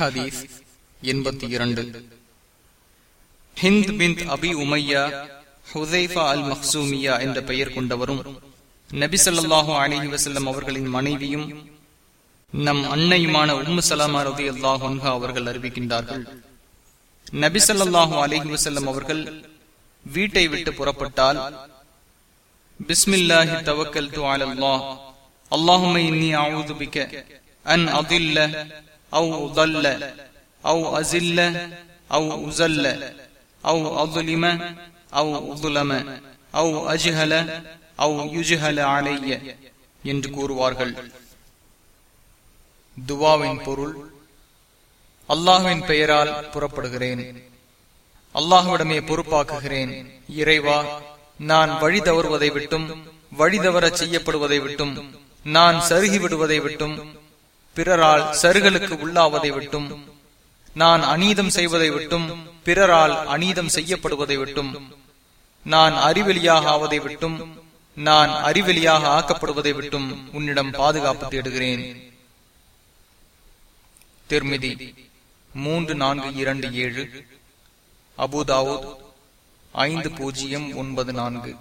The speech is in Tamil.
ஹதீஸ் எண்பத்தி இரண்டு. ஹிந்த் பிந்த் அபி உமையா ஹுதைஃபா அல் மக்சூமியா என்ற பெயர் கொண்டவரும் நபிசல்லாஹு அலிஹி வசல்லம் அவர்களின் மனைவியும் நம் அன்னையுமான உம்மு சலாமா ரவி அல்லாஹ் அவர்கள் அறிவிக்கின்றார்கள். நபிசல்லாஹு அலிஹி வசல்லம் அவர்கள் வீட்டை விட்டு புறப்பட்டால் பிஸ்மில்லாஹி தவக்கல் து அலல்லாஹ் அல்லாஹுமை இன்னி அவுது பிக்க அன் அதில்ல அவு என்று கூறுவார்கள். துவாவின் பொருள் அல்லாஹுவின் பெயரால் புறப்படுகிறேன். அல்லாஹுவிடமே பொறுப்பாக்குகிறேன். இறைவா நான் வழி தவறுவதை விட்டும் வழி தவற செய்யப்படுவதை விட்டும் நான் சருகி விடுவதை விட்டும் பிறரால் சருகலுக்கு உள்ளாவதை விட்டும். நான் அநீதம் செய்வதை விட்டும். பிறரால் அநீதம் செய்யப்படுவதை விட்டும். நான் அறிவெளியாக ஆவதை விட்டும். நான் அறிவெளியாக ஆக்கப்படுவதை விட்டும். உன்னிடம் பாதுகாப்பு தேடுகிறேன். திருமிதி மூன்று நான்கு இரண்டு ஏழு. அபுதாவுத் ஐந்து பூஜ்ஜியம் ஒன்பது நான்கு.